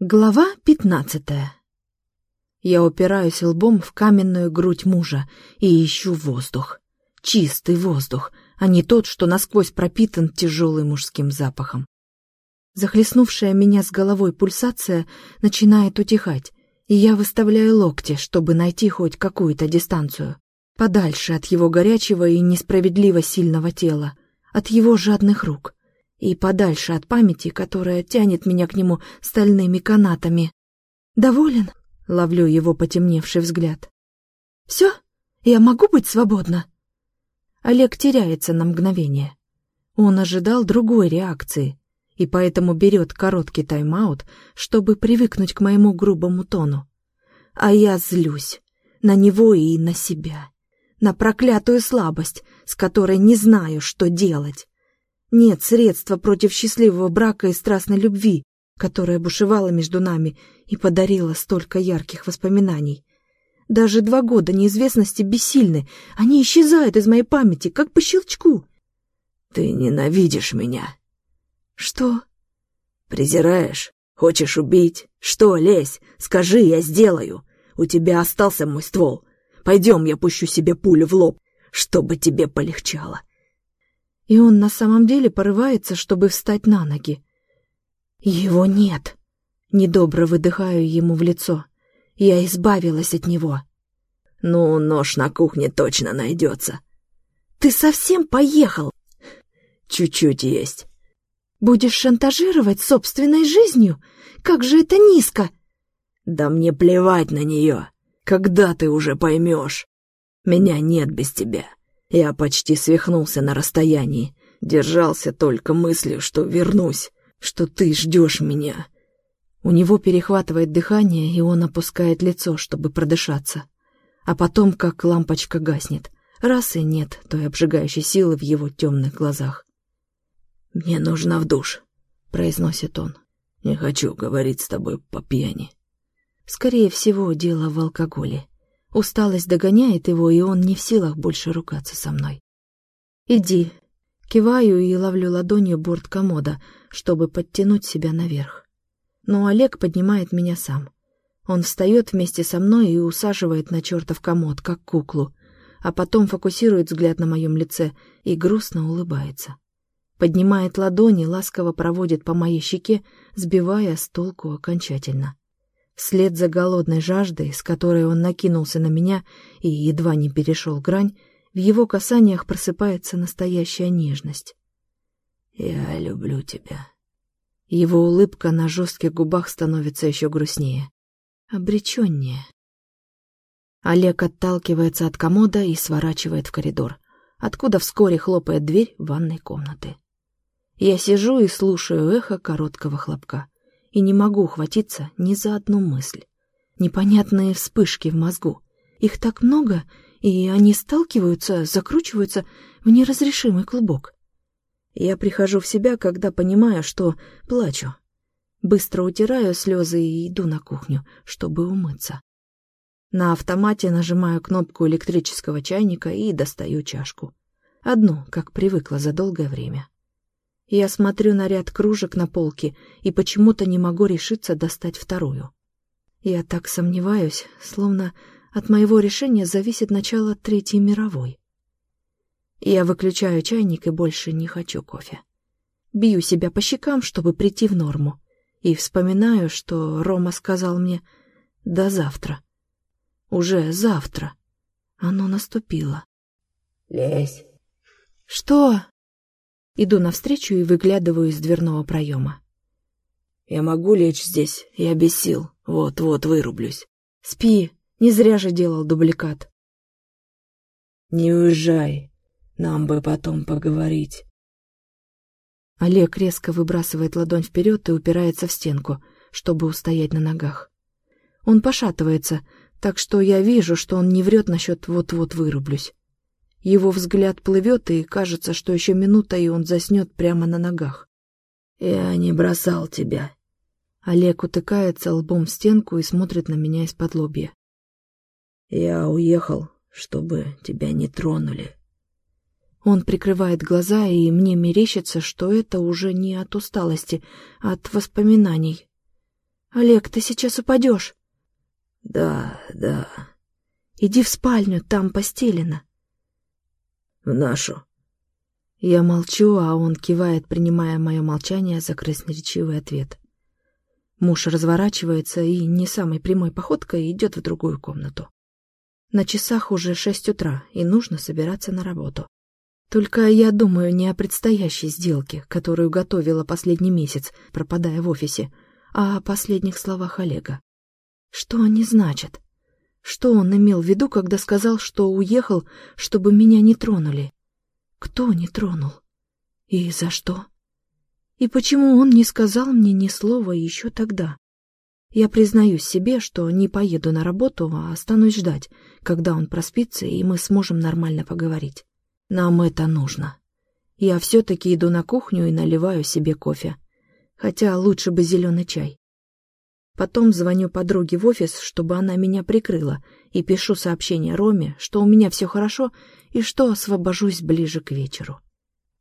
Глава пятнадцатая. Я упираюсь лбом в каменную грудь мужа и ищу воздух. Чистый воздух, а не тот, что насквозь пропитан тяжелым мужским запахом. Захлестнувшая меня с головой пульсация начинает утихать, и я выставляю локти, чтобы найти хоть какую-то дистанцию. Подальше от его горячего и несправедливо сильного тела, от его жадных рук — и подальше от памяти, которая тянет меня к нему стальными канатами. «Доволен?» — ловлю его потемневший взгляд. «Все? Я могу быть свободна?» Олег теряется на мгновение. Он ожидал другой реакции, и поэтому берет короткий тайм-аут, чтобы привыкнуть к моему грубому тону. А я злюсь на него и на себя, на проклятую слабость, с которой не знаю, что делать. Нет средства против счастливого брака и страстной любви, которая бушевала между нами и подарила столько ярких воспоминаний. Даже два года неизвестности бессильны, они исчезают из моей памяти, как по щелчку. Ты ненавидишь меня. Что? Презираешь? Хочешь убить? Что, лезь, скажи, я сделаю. У тебя остался мой ствол. Пойдем, я пущу себе пулю в лоб, чтобы тебе полегчало и он на самом деле порывается, чтобы встать на ноги. Его нет. Недобро выдыхаю ему в лицо. Я избавилась от него. Ну, нож на кухне точно найдется. Ты совсем поехал? Чуть-чуть есть. Будешь шантажировать собственной жизнью? Как же это низко! Да мне плевать на нее. Когда ты уже поймешь? Меня нет без тебя. Я почти свихнулся на расстоянии. Держался только мыслью, что вернусь, что ты ждешь меня. У него перехватывает дыхание, и он опускает лицо, чтобы продышаться. А потом, как лампочка гаснет, раз и нет той обжигающей силы в его темных глазах. «Мне нужно в душ», — произносит он. «Не хочу говорить с тобой по пьяни». Скорее всего, дело в алкоголе. Усталость догоняет его, и он не в силах больше ругаться со мной. «Иди». Киваю и ловлю ладонью борт комода, чтобы подтянуть себя наверх. Но Олег поднимает меня сам. Он встает вместе со мной и усаживает на чертов комод, как куклу, а потом фокусирует взгляд на моем лице и грустно улыбается. Поднимает ладони, ласково проводит по моей щеке, сбивая с толку окончательно. Вслед за голодной жаждой, с которой он накинулся на меня и едва не перешел грань, в его касаниях просыпается настоящая нежность. «Я люблю тебя». Его улыбка на жестких губах становится еще грустнее, обреченнее. Олег отталкивается от комода и сворачивает в коридор, откуда вскоре хлопает дверь ванной комнаты. Я сижу и слушаю эхо короткого хлопка и не могу ухватиться ни за одну мысль. Непонятные вспышки в мозгу. Их так много, и они сталкиваются, закручиваются в неразрешимый клубок. Я прихожу в себя, когда понимаю, что плачу. Быстро утираю слезы и иду на кухню, чтобы умыться. На автомате нажимаю кнопку электрического чайника и достаю чашку. Одну, как привыкла за долгое время. Я смотрю на ряд кружек на полке и почему-то не могу решиться достать вторую. Я так сомневаюсь, словно от моего решения зависит начало Третьей мировой. Я выключаю чайник и больше не хочу кофе. Бью себя по щекам, чтобы прийти в норму, и вспоминаю, что Рома сказал мне «до завтра». Уже завтра. Оно наступило. «Лезь». «Что?» Иду навстречу и выглядываю из дверного проема. «Я могу лечь здесь? Я без сил. Вот-вот вырублюсь». «Спи. Не зря же делал дубликат». «Не уезжай. Нам бы потом поговорить». Олег резко выбрасывает ладонь вперед и упирается в стенку, чтобы устоять на ногах. Он пошатывается, так что я вижу, что он не врет насчет «вот-вот вырублюсь». Его взгляд плывет, и кажется, что еще минута, и он заснет прямо на ногах. «Я не бросал тебя». Олег утыкается лбом в стенку и смотрит на меня из-под лобья. «Я уехал, чтобы тебя не тронули». Он прикрывает глаза, и мне мерещится, что это уже не от усталости, а от воспоминаний. Олег, ты сейчас упадешь. Да, да. Иди в спальню, там постелено. В нашу. Я молчу, а он кивает, принимая мое молчание за красноречивый ответ. Муж разворачивается и не самой прямой походкой идет в другую комнату. На часах уже шесть утра, и нужно собираться на работу. Только я думаю не о предстоящей сделке, которую готовила последний месяц, пропадая в офисе, а о последних словах Олега. Что они значат? Что он имел в виду, когда сказал, что уехал, чтобы меня не тронули? Кто не тронул? И за что? И почему он не сказал мне ни слова еще тогда? Я признаюсь себе, что не поеду на работу, а останусь ждать, когда он проспится, и мы сможем нормально поговорить. Нам это нужно. Я все-таки иду на кухню и наливаю себе кофе. Хотя лучше бы зеленый чай. Потом звоню подруге в офис, чтобы она меня прикрыла, и пишу сообщение Роме, что у меня все хорошо и что освобожусь ближе к вечеру.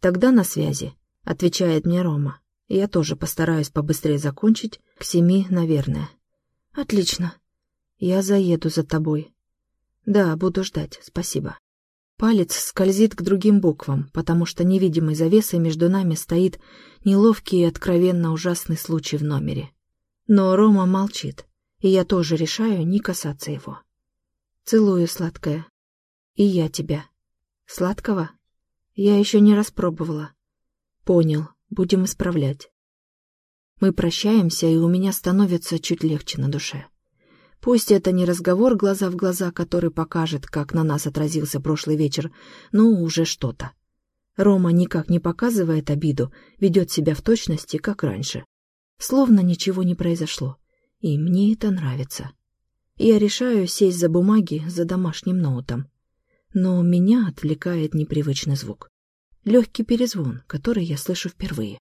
Тогда на связи, отвечает мне Рома. Я тоже постараюсь побыстрее закончить, к семи, наверное. Отлично. Я заеду за тобой. Да, буду ждать, спасибо. Палец скользит к другим буквам, потому что невидимой завесой между нами стоит неловкий и откровенно ужасный случай в номере. Но Рома молчит, и я тоже решаю не касаться его. Целую, сладкая. И я тебя. Сладкого? Я еще не распробовала. Понял, будем исправлять. Мы прощаемся, и у меня становится чуть легче на душе. Пусть это не разговор глаза в глаза, который покажет, как на нас отразился прошлый вечер, но уже что-то. Рома никак не показывает обиду, ведет себя в точности, как раньше. Словно ничего не произошло. И мне это нравится. Я решаю сесть за бумаги за домашним ноутом. Но меня отвлекает непривычный звук. Легкий перезвон, который я слышу впервые.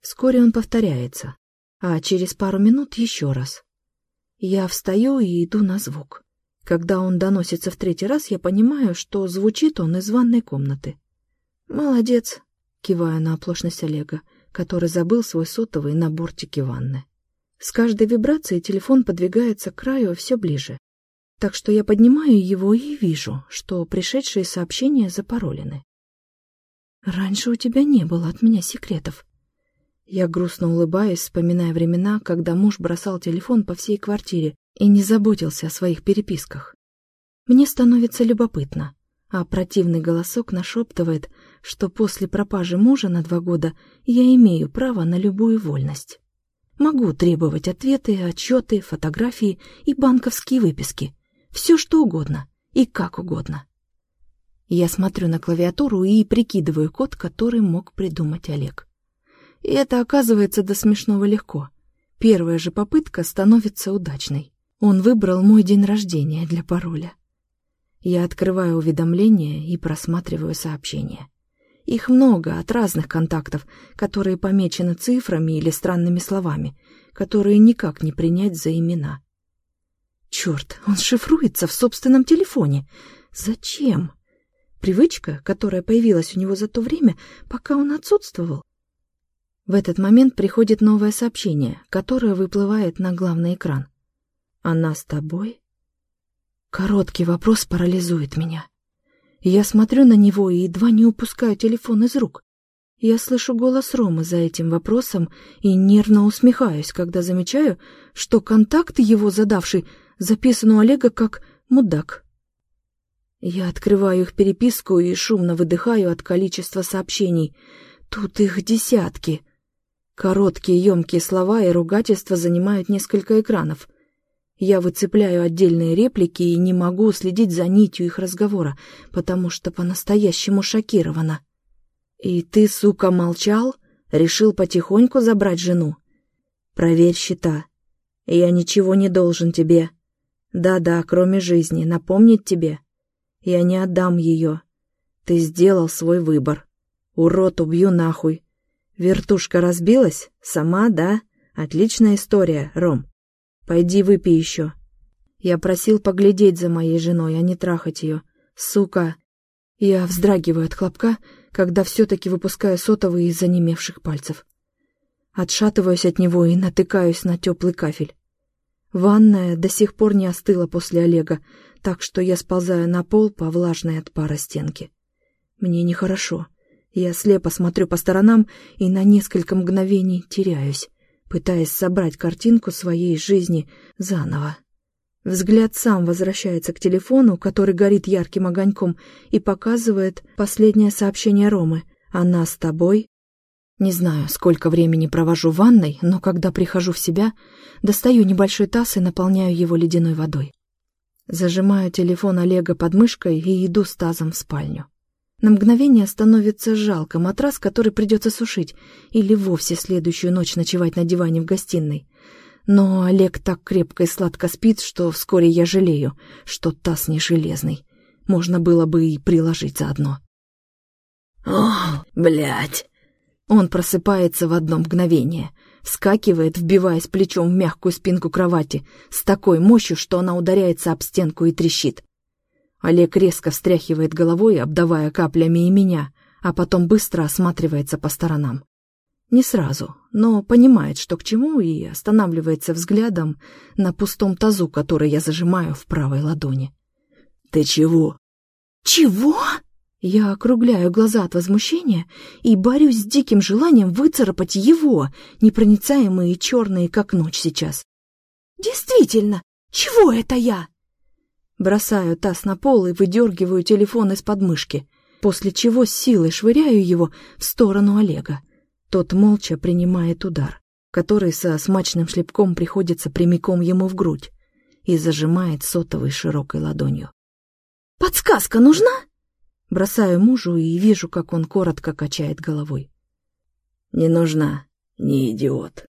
Вскоре он повторяется, а через пару минут еще раз. Я встаю и иду на звук. Когда он доносится в третий раз, я понимаю, что звучит он из ванной комнаты. «Молодец», — киваю на оплошность Олега который забыл свой сотовый на бортике ванны. С каждой вибрацией телефон подвигается к краю все ближе. Так что я поднимаю его и вижу, что пришедшие сообщения запаролены. «Раньше у тебя не было от меня секретов». Я грустно улыбаюсь, вспоминая времена, когда муж бросал телефон по всей квартире и не заботился о своих переписках. Мне становится любопытно, а противный голосок нашептывает, что после пропажи мужа на два года я имею право на любую вольность. Могу требовать ответы, отчеты, фотографии и банковские выписки. Все что угодно и как угодно. Я смотрю на клавиатуру и прикидываю код, который мог придумать Олег. И это оказывается до смешного легко. Первая же попытка становится удачной. Он выбрал мой день рождения для пароля. Я открываю уведомления и просматриваю сообщения. Их много от разных контактов, которые помечены цифрами или странными словами, которые никак не принять за имена. Черт, он шифруется в собственном телефоне. Зачем? Привычка, которая появилась у него за то время, пока он отсутствовал. В этот момент приходит новое сообщение, которое выплывает на главный экран. «Она с тобой?» Короткий вопрос парализует меня. Я смотрю на него и едва не упускаю телефон из рук. Я слышу голос Ромы за этим вопросом и нервно усмехаюсь, когда замечаю, что контакт его задавший записан у Олега как «мудак». Я открываю их переписку и шумно выдыхаю от количества сообщений. Тут их десятки. Короткие емкие слова и ругательства занимают несколько экранов — я выцепляю отдельные реплики и не могу следить за нитью их разговора, потому что по-настоящему шокирована. «И ты, сука, молчал? Решил потихоньку забрать жену? Проверь счета. Я ничего не должен тебе. Да-да, кроме жизни, напомнить тебе. Я не отдам ее. Ты сделал свой выбор. Урод, убью нахуй. Вертушка разбилась? Сама, да? Отличная история, Ром. Пойди выпей еще. Я просил поглядеть за моей женой, а не трахать ее. Сука! Я вздрагиваю от хлопка, когда все-таки выпускаю сотовый из занемевших пальцев. Отшатываюсь от него и натыкаюсь на теплый кафель. Ванная до сих пор не остыла после Олега, так что я сползаю на пол по влажной от пара стенке. Мне нехорошо. Я слепо смотрю по сторонам и на несколько мгновений теряюсь, пытаясь собрать картинку своей жизни заново. Взгляд сам возвращается к телефону, который горит ярким огоньком, и показывает последнее сообщение Ромы. «Она с тобой?» Не знаю, сколько времени провожу в ванной, но когда прихожу в себя, достаю небольшой таз и наполняю его ледяной водой. Зажимаю телефон Олега под мышкой и иду с тазом в спальню. На мгновение становится жалко матрас, который придется сушить, или вовсе следующую ночь ночевать на диване в гостиной. Но Олег так крепко и сладко спит, что вскоре я жалею, что таз не железный. Можно было бы и приложить заодно. «О, блядь!» Он просыпается в одно мгновение, вскакивает, вбиваясь плечом в мягкую спинку кровати, с такой мощью, что она ударяется об стенку и трещит. Олег резко встряхивает головой, обдавая каплями и меня, а потом быстро осматривается по сторонам. Не сразу, но понимает, что к чему, и останавливается взглядом на пустом тазу, который я зажимаю в правой ладони. «Ты чего?» «Чего?» Я округляю глаза от возмущения и борюсь с диким желанием выцарапать его, непроницаемые черные, как ночь сейчас. «Действительно, чего это я?» Бросаю таз на пол и выдергиваю телефон из подмышки, после чего силой швыряю его в сторону Олега. Тот молча принимает удар, который со смачным шлепком приходится прямиком ему в грудь и зажимает сотовой широкой ладонью. «Подсказка нужна?» Бросаю мужу и вижу, как он коротко качает головой. «Не нужна, не идиот».